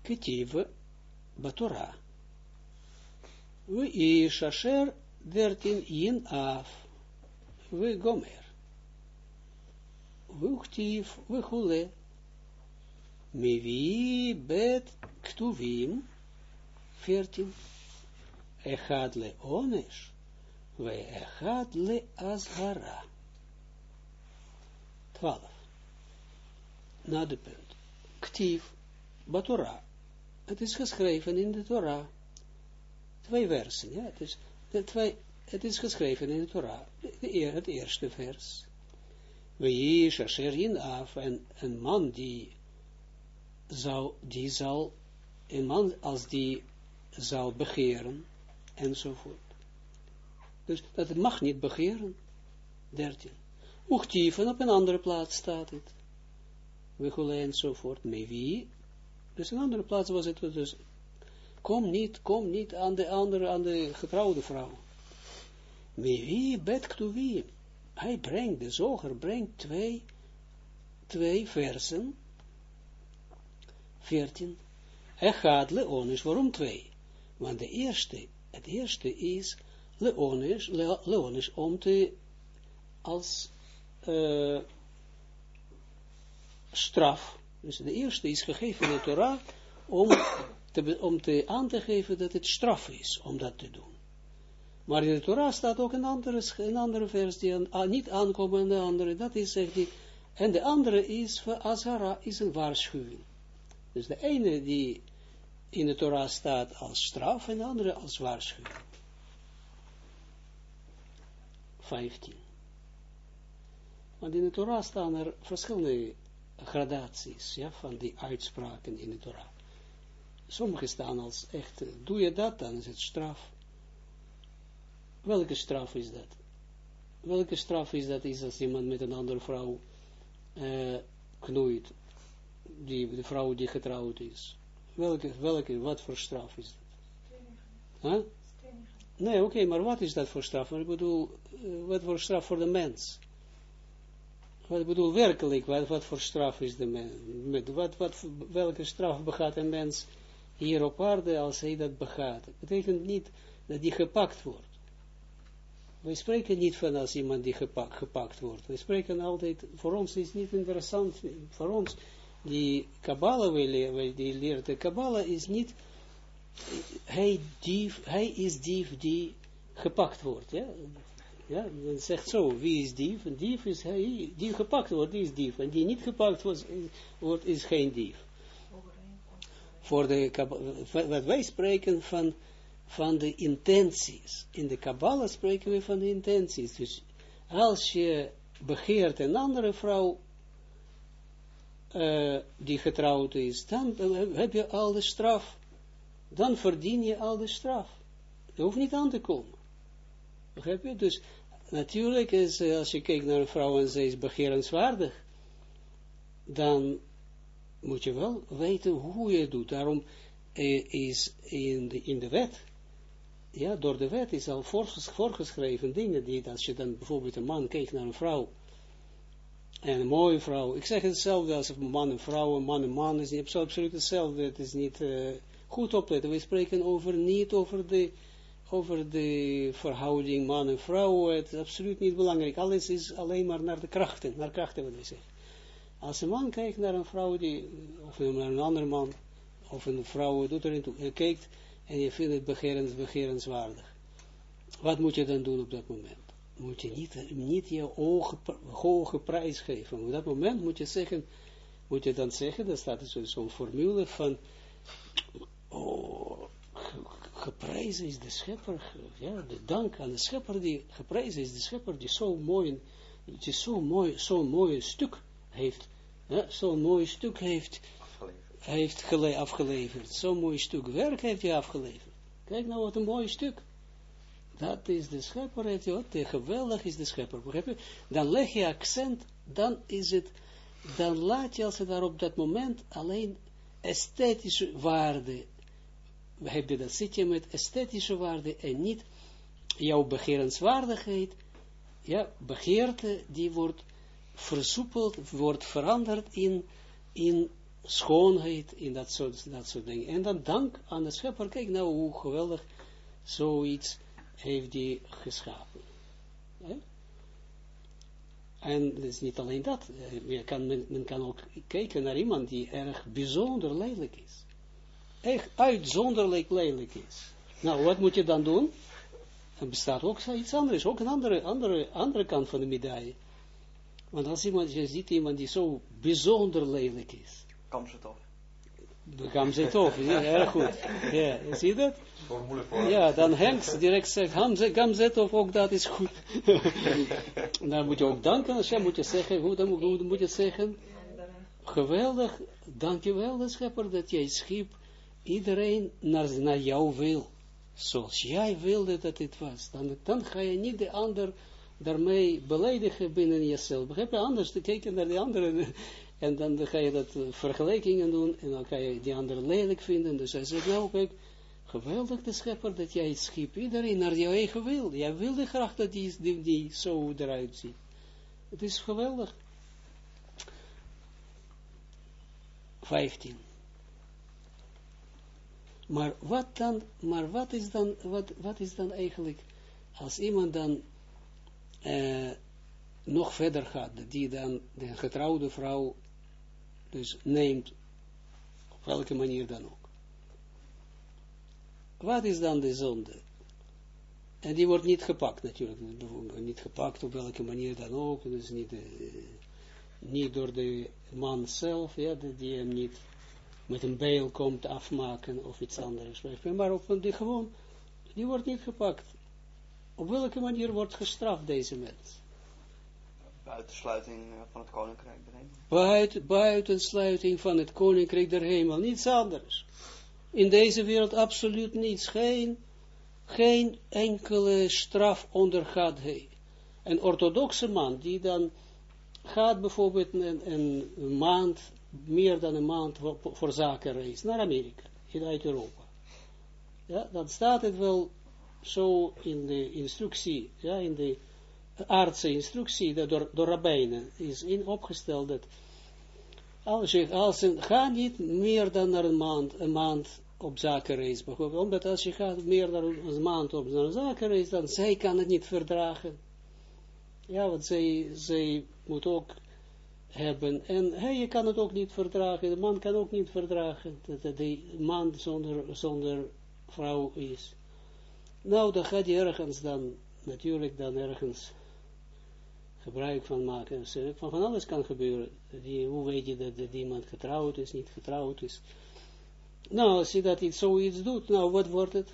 Ketive Batora. We ish asher dertin in af. We gomer. We we hule. Mevi bet ktuvim. 14. Echad le onesh. We echad le azhara. 12. Na de Batora. Het is geschreven in de Torah. Twee versen, ja. Het is, de twee, het is geschreven in de Torah. Het eerste vers. We is asher af. En een man die zou, die zal, een man als die zal begeren, enzovoort. Dus dat mag niet begeren. 13. Ochtieven op een andere plaats staat het. We enzovoort. Met wie dus in een andere plaats was het dus, kom niet, kom niet aan de andere, aan de getrouwde vrouw. wie bet wie? Hij brengt, de zoger brengt twee, twee versen, veertien. Hij gaat leonis, waarom twee? Want de eerste, het eerste is leonis, le, leonis om te, als uh, straf, dus de eerste is gegeven in de Torah om te, om te aan te geven dat het straf is om dat te doen. Maar in de Torah staat ook een andere, een andere vers die aan, niet aankomt andere, dat is zegt die, en de andere is voor Azara, is een waarschuwing. Dus de ene die in de Torah staat als straf en de andere als waarschuwing. 15. Want in de Torah staan er verschillende gradaties ja, van die uitspraken in de Torah. Sommige staan als echt, doe je dat, dan is het straf. Welke straf is dat? Welke straf is dat is als iemand met een andere vrouw uh, knoeit, die, de vrouw die getrouwd is? Welke, welke, wat voor straf is dat? Huh? Nee, oké, maar wat is dat voor straf? ik bedoel, uh, wat voor straf voor de mens? Wat ik bedoel werkelijk, wat, wat voor straf is de mens, wat, wat, welke straf begaat een mens hier op aarde als hij dat begaat. Het betekent niet dat die gepakt wordt. Wij spreken niet van als iemand die gepakt, wordt. We spreken altijd, voor ons is niet interessant, voor ons, die Kabbalah, die leert de Kabbalah is niet, hij, dief, hij is dief die gepakt wordt. Ja? Ja, men zegt zo, wie is dief? Een dief is hij, die gepakt wordt, die is dief. En die niet gepakt wordt is geen dief. Voor de, wat wij spreken van, van de intenties. In de Kabbalah spreken we van de intenties. Dus als je begeert een andere vrouw, uh, die getrouwd is, dan heb je al de straf. Dan verdien je al de straf. Je hoeft niet aan te komen. Begrijp je? Dus natuurlijk is, eh, als je kijkt naar een vrouw en ze is begerenswaardig, dan moet je wel weten hoe je het doet. Daarom eh, is in de, in de wet, ja, door de wet is al voorgeschreven dingen, die als je dan bijvoorbeeld een man kijkt naar een vrouw, en een mooie vrouw, ik zeg hetzelfde als een man en vrouw, een man en man, is niet absoluut hetzelfde, het is niet uh, goed opletten, we spreken over, niet over de over de verhouding man en vrouw, het is absoluut niet belangrijk. Alles is alleen maar naar de krachten, naar krachten wat we zeggen. Als een man kijkt naar een vrouw, die, of naar een ander man, of een vrouw doet erin toe, je kijkt en je vindt het begerens, begerenswaardig. Wat moet je dan doen op dat moment? Moet je niet, niet je ogen, hoge prijs geven. Op dat moment moet je zeggen, moet je dan zeggen, dat staat zo'n zo formule van, oh, geprezen is de schepper, ja, de dank aan de schepper, die geprezen is de schepper, die zo mooi, die zo mooi, zo'n mooi stuk heeft, ja, zo'n mooi stuk heeft, heeft gele afgeleverd, zo'n mooi stuk werk heeft hij afgeleverd. Kijk nou wat een mooi stuk. Dat is de schepper, heeft hij, wat geweldig is de schepper, begrijp je? Dan leg je accent, dan is het, dan laat je als het daar op dat moment alleen esthetische waarde heb je dat, zit je met esthetische waarde en niet jouw begerenswaardigheid, ja, begeerte, die wordt versoepeld, wordt veranderd in, in schoonheid, in dat soort, dat soort dingen. En dan dank aan de schepper, kijk nou hoe geweldig zoiets heeft die geschapen. En het is niet alleen dat, men kan, men, men kan ook kijken naar iemand die erg bijzonder lelijk is echt uitzonderlijk lelijk is. Nou, wat moet je dan doen? Er bestaat ook iets anders, ook een andere, andere, andere kant van de medaille. Want als iemand, je ziet iemand die zo bijzonder lelijk is. Kam ze toch? Kam ze toch, ja, erg goed. Ja, zie je dat? Ja, dan Henks direct zegt, Kam ze toch, ook dat is goed. dan moet je ook danken, als je moet je zeggen, hoe, dan, hoe moet je zeggen? Geweldig, dankjewel de schepper dat jij schiep iedereen naar, naar jou wil. Zoals jij wilde dat het was. Dan, dan ga je niet de ander daarmee beledigen binnen jezelf. Begrijp je? Anders te kijken naar de anderen. En dan ga je dat uh, vergelijkingen doen. En dan kan je die andere lelijk vinden. Dus hij zegt, nou kijk, geweldig de schepper dat jij schiep. Iedereen naar jouw eigen wil. Jij wilde graag dat die, die, die zo eruit ziet. Het is geweldig. 15. Maar wat dan, maar wat is dan, wat, wat is dan eigenlijk, als iemand dan uh, nog verder gaat, die dan de getrouwde vrouw dus neemt, op welke manier dan ook. Wat is dan de zonde? En die wordt niet gepakt natuurlijk, niet gepakt op welke manier dan ook, dus niet, uh, niet door de man zelf, ja, die hem niet met een bijl komt afmaken of iets anders. Maar op die gewoon, die wordt niet gepakt. Op welke manier wordt gestraft deze mens? Buitensluiting eh, van het koninkrijk der hemel. Buiten, buitensluiting van het koninkrijk der hemel, niets anders. In deze wereld absoluut niets, geen, geen enkele straf ondergaat hij. Een orthodoxe man die dan gaat bijvoorbeeld een, een maand meer dan een maand voor, voor zakenreis naar Amerika, uit Europa. Ja, dan staat het wel zo in de instructie, ja, in de aardse instructie, dat door, door is in opgesteld dat als je, als een, niet meer dan naar een maand, een maand op zakenreis, bijvoorbeeld, omdat als je gaat meer dan een maand op een zakenreis, dan zij kan het niet verdragen. Ja, want zij, zij moet ook hebben. En hij kan het ook niet verdragen, de man kan ook niet verdragen dat de man zonder, zonder vrouw is. Nou, dan gaat hij ergens dan, natuurlijk dan ergens gebruik van maken. Van, van alles kan gebeuren. Die, hoe weet je dat, dat iemand getrouwd is, niet getrouwd is. Nou, als je dat iets, zoiets doet, nou, wat wordt het?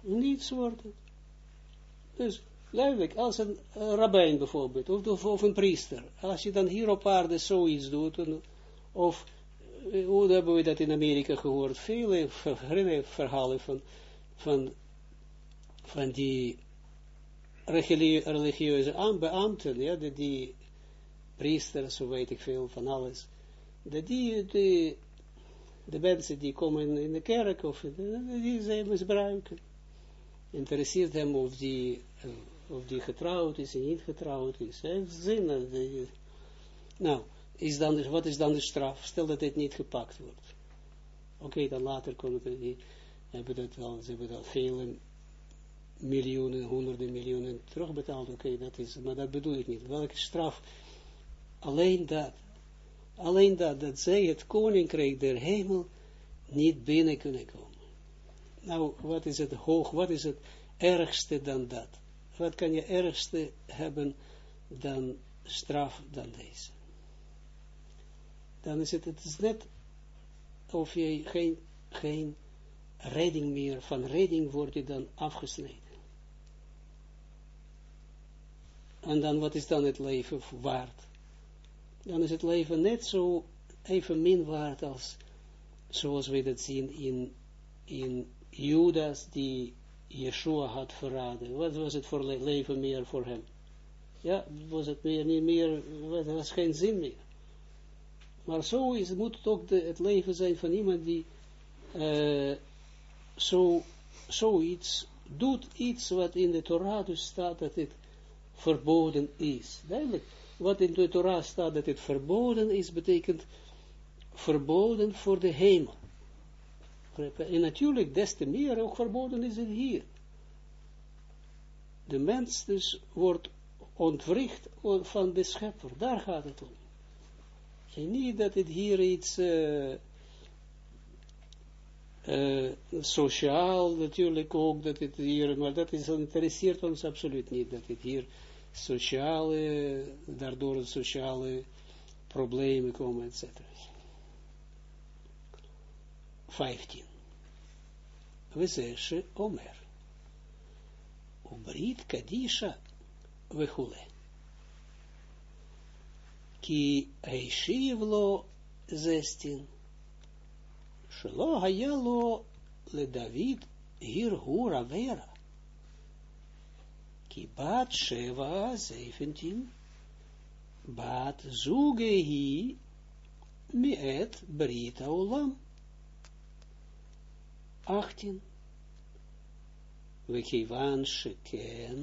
Niets wordt het. Dus Duidelijk, als een uh, rabbijn bijvoorbeeld, of, een priester, als je dan hier op aarde zoiets doet, of uh, hoe hebben we dat in Amerika gehoord, vele verhalen van, van, van die religieuze beambten, ja, die, die priesters, zo weet ik veel van alles, dat die, die de mensen die komen in de kerk, of die zij misbruiken. Interesseert hem of die uh, of die getrouwd is en niet getrouwd is. Heeft zin. De, nou, is dan, wat is dan de straf? Stel dat dit niet gepakt wordt. Oké, dan later komt het niet. Hebben dat al, ze hebben dat vele miljoenen, honderden miljoenen terugbetaald, oké, dat is, maar dat bedoel ik niet. Welke straf? Alleen dat, alleen dat, dat zij het koninkrijk der hemel niet binnen kunnen komen. Nou, wat is het hoog, wat is het ergste dan dat? Wat kan je ergste hebben dan straf dan deze? Dan is het, het is net of je geen, geen redding meer, van redding wordt je dan afgesneden. En dan, wat is dan het leven waard? Dan is het leven net zo even min waard als, zoals we dat zien in, in Judas, die Yeshua had verraden. Wat was het voor leven meer voor hem? Ja, was het meer, niet meer, er was geen zin meer. Maar zo is, moet het ook de, het leven zijn van iemand die uh, zo, zoiets doet, iets wat in de Torah dus staat dat het verboden is. Duidelijk, wat in de Torah staat dat het verboden is, betekent verboden voor de hemel. En natuurlijk, des te meer ook verboden is het hier. De mens dus wordt ontwricht van de schepper. Daar gaat het om. En niet dat het hier iets uh, uh, sociaal natuurlijk ook, dat het hier, maar dat is, interesseert ons absoluut niet, dat het hier sociale, daardoor sociale problemen komen, etc. 15. We zeggen Omer. Ubrit Kadisha Vechule. Ki Eishiv lo 16. Shelo היה לו לדוד הרהור עבירה. כי בת שבע, 17, בת זוגה היא מאת ברית העולם. 18. וכיוון שכן,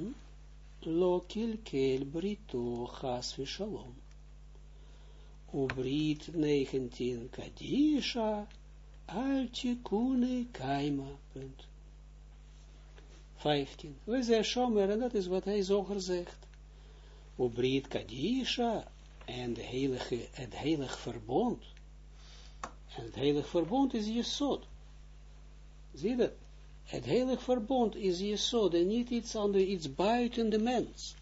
לא קלקל בריתו חס ושלום. וברית 19 קדישה, al tikune kaima, punt. 15. We zeggen Shomer, en dat is wat hij zoger zegt. Obrit Kadisha, en de heilige, het heilig verbond. En het heilig verbond is Jesod. Zie dat? Het heilig verbond is Jesod, en niet iets anders, iets buiten de mens.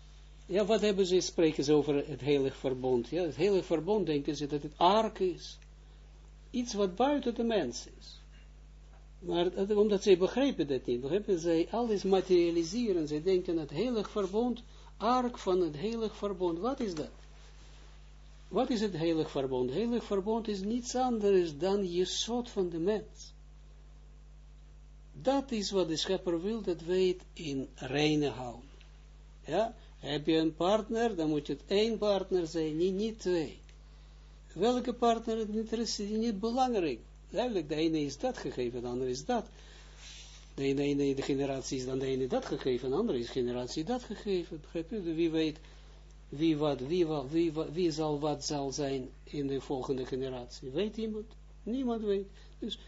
Ja, wat hebben ze, spreken ze over het heilig verbond? Ja, het heilig verbond denken ze dat het ark is iets wat buiten de mens is. Maar omdat zij begrijpen dat niet, begrijpen zij alles materialiseren, zij denken het heilig verbond, ark van het heilig verbond, wat is dat? Wat is het heilig verbond? Heilig verbond is niets anders dan je soort van de mens. Dat is wat de schepper wil, dat weet in reine houden. Ja, heb je een partner, dan moet het één partner zijn, niet twee welke partner het interesseert niet belangrijk. Duidelijk, de ene is dat gegeven, de andere is dat. De ene, de generatie is dan de ene dat gegeven, de andere is generatie dat gegeven. Begrijp je? Wie weet, wie, wat, wie, wat, wie, wat, wie zal wat zal zijn in de volgende generatie. Weet iemand? Niemand weet. Dus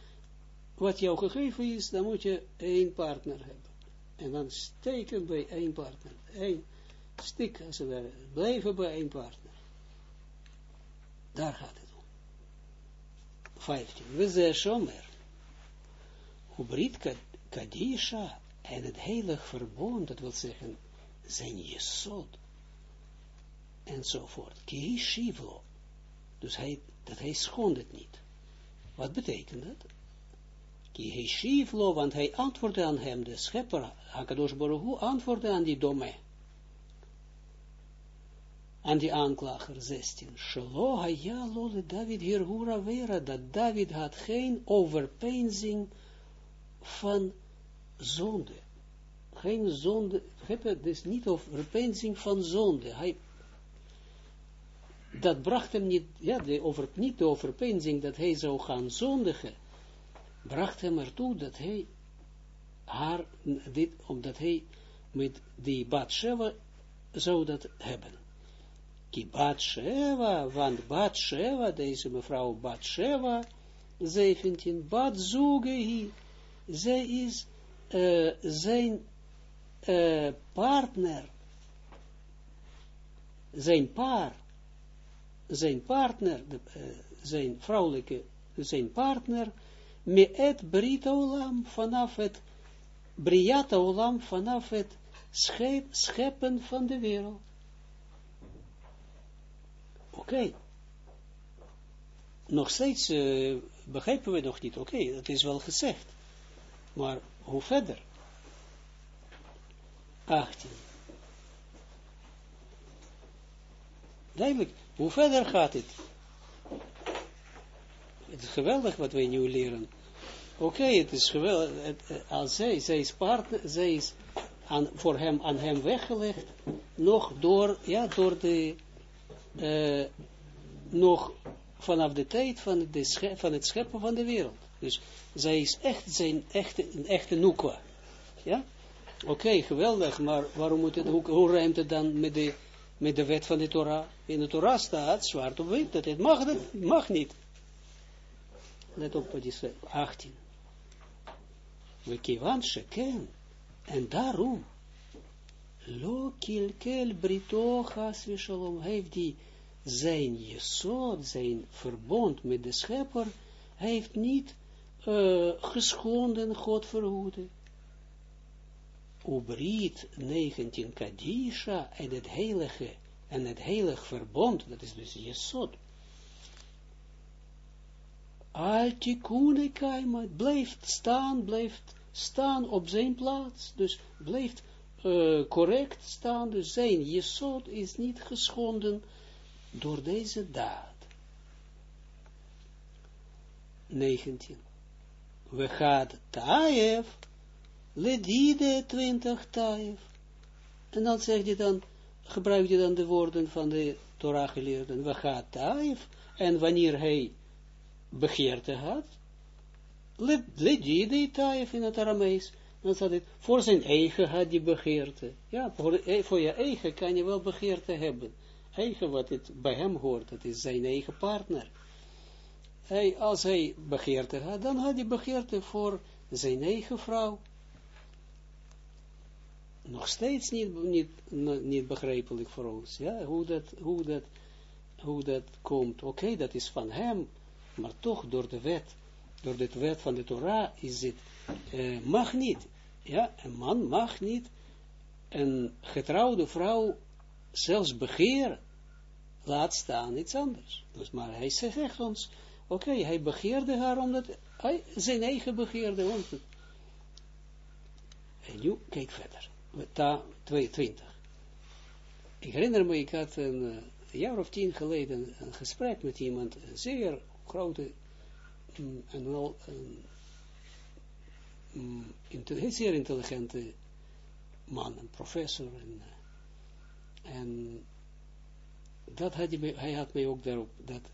wat jou gegeven is, dan moet je één partner hebben. En dan steken bij één partner. Eén stik, als het. Blijven bij één partner. Daar gaat het om. 15. We zeggen Shomer. Hubrit Kadisha en het heilig verbond, dat wil zeggen, zijn Jesod. Enzovoort. Ki Shivlo. Dus hij, dat hij schond het niet. Wat betekent dat? Ki Shivlo, want hij antwoordde aan hem, de schepper, Hakadosh Baruch antwoordde aan die domme aan die aanklager 16. Shelo haya lole David hirhura vera, dat David had geen overpeinzing van zonde. Geen zonde, heb het dus niet overpeinzing van zonde. Hij, dat bracht hem niet, ja, de over, niet de overpeinzing dat hij zou gaan zondigen, bracht hem ertoe dat hij haar, dit, omdat hij met die Batsheva zou dat hebben. Ki Bat Sheva, want Bat Sheva, deze mevrouw Bat Sheva, 17, Bat Zugehi, zij is uh, zijn partner, zijn paar, zijn partner, zijn vrouwelijke, zijn partner, met het Brit Olam, vanaf het Briat Olam, vanaf het schep, scheppen van de wereld. Oké. Nog steeds uh, begrijpen we nog niet. Oké, dat is wel gezegd. Maar hoe verder? 18. Duidelijk, hoe verder gaat het? Het is geweldig wat wij nu leren. Oké, het is geweldig. Als zij, zij is partner, zij is aan, voor hem, aan hem weggelegd, nog door, ja, door de, uh, nog vanaf de tijd van, de van het scheppen van de wereld. Dus zij is echt zijn echte, een echte noekwa. Ja? Oké, geweldig, maar waarom moet het, hoe, hoe ruimt het dan met de, met de wet van de Torah? In de Torah staat, zwart op wit, dat het mag, dat mag niet. Let op wat je zegt, 18. We kiwan sheken, en daarom, lo kilkel brito has shalom, heeft die zijn jesod, zijn verbond met de schepper, heeft niet uh, geschonden, God verhoede. Ubrit 19 Kadisha en het heilige, en het heilig verbond, dat is dus Jesod. Altikune kaima, blijft staan, blijft staan op zijn plaats, dus blijft uh, correct staan, dus zijn Jesod is niet geschonden door deze daad. 19 we gaat taif, ledide 20 taif. En dan zeg je dan, gebruik je dan de woorden van de Torah geleerden, we gaat taif, en wanneer hij begeerte had, ledide taif in het Aramees, dan staat het, voor zijn eigen had die begeerte. Ja, voor, e, voor je eigen kan je wel begeerte hebben. Eigen wat het bij hem hoort, dat is zijn eigen partner hij, als hij begeerte had, dan had hij begeerte voor zijn eigen vrouw. Nog steeds niet, niet, niet begrijpelijk voor ons, ja, hoe dat, hoe dat, hoe dat komt. Oké, dat is van hem, maar toch door de wet, door de wet van de Torah is het, uh, mag niet, ja, een man mag niet een getrouwde vrouw zelfs begeren, laat staan iets anders. Dus maar hij zegt ons, Oké, hij begeerde haar omdat hij zijn eigen begeerde. Want en nu, kijk verder. Ta 22. Ik herinner me, ik had een, een, jaar of tien geleden een gesprek met iemand, een zeer grote um, en wel een, um, intel zeer intelligente man, een professor. En, uh, en dat had hij, hij had mij ook daarop, dat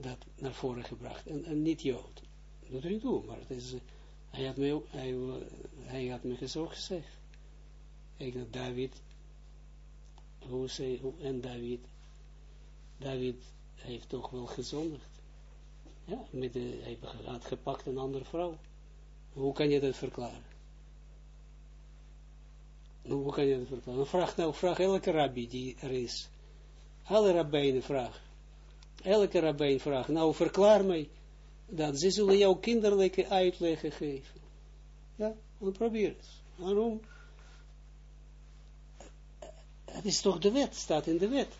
dat naar voren gebracht. En, niet Jood. Dat er niet toe, maar het is, uh, hij, had me, hij, uh, hij had me zo gezegd. Dat David, hoe zei, en David, David heeft toch wel gezondigd. Ja, met de, hij had gepakt een andere vrouw. Hoe kan je dat verklaren? Hoe kan je dat verklaren? Vraag nou, vraag elke rabbi die er is. Alle rabbijnen vragen elke rabbijn vraagt, nou verklaar mij dat ze zullen jou kinderlijke uitleggen geven. Ja, dan probeer het. Waarom? Het is toch de wet, staat in de wet.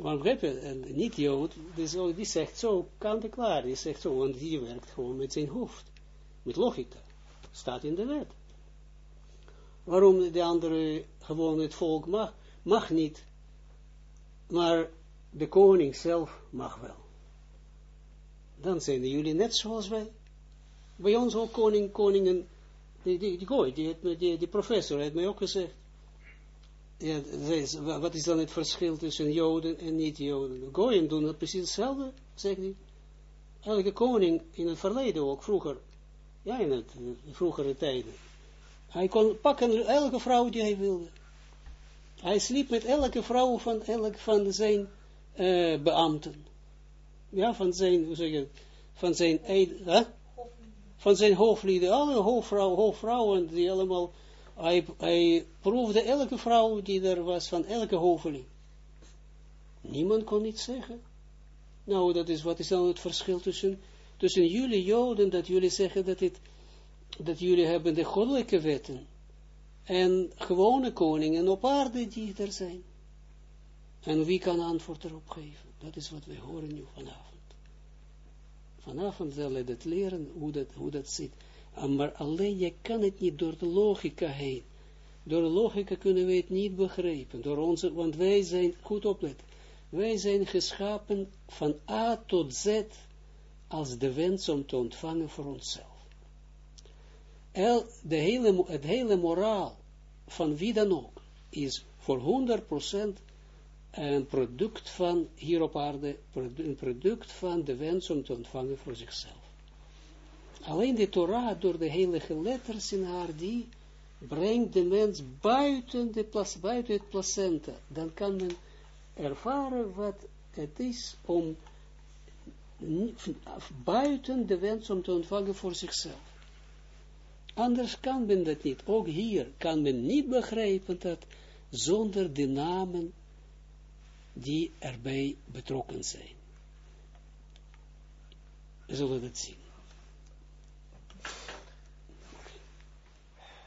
Maar begrijp je, niet Jood, die, zegt zo, kant en klaar, die zegt zo, want die werkt gewoon met zijn hoofd, met logica, staat in de wet. Waarom de andere, gewoon het volk mag, mag niet, maar de koning zelf mag wel. Dan zijn jullie net zoals wij. Bij ons ook koning, koningen, die, die, die gooi, die, die, professor heeft mij ook gezegd. Ja, wat is dan het verschil tussen joden en niet-joden? Gooien doen precies hetzelfde, zegt hij. Elke koning in het verleden ook, vroeger, ja, in het vroegere tijden. Hij kon pakken elke vrouw die hij wilde. Hij sliep met elke vrouw van, elk van zijn uh, beambten. Ja, van zijn, hoe zeg je, van zijn huh? van zijn hoofdlieden, alle hoofdvrouwen, hoofdvrouwen die allemaal, hij, hij proefde elke vrouw die er was, van elke hoveling. Niemand kon iets zeggen. Nou, dat is, wat is dan het verschil tussen, tussen jullie Joden, dat jullie zeggen dat, dat jullie hebben de goddelijke wetten, en gewone koningen op aarde die er zijn. En wie kan antwoord erop geven? Dat is wat we horen nu vanavond. Vanavond zullen we dat leren, hoe dat, hoe dat zit. Maar alleen, je kan het niet door de logica heen. Door de logica kunnen we het niet begrijpen. Door onze, want wij zijn, goed opletten, wij zijn geschapen van A tot Z als de wens om te ontvangen voor onszelf. El, de hele, het hele moraal van wie dan ook is voor 100% een product van hier op aarde, een product van de wens om te ontvangen voor zichzelf. Alleen de Torah, door de heilige letters in haar, die brengt de mens buiten, de plas, buiten het placenta. Dan kan men ervaren wat het is om buiten de wens om te ontvangen voor zichzelf. Anders kan men dat niet. Ook hier kan men niet begrijpen dat zonder de namen die erbij betrokken zijn. We zullen dat zien.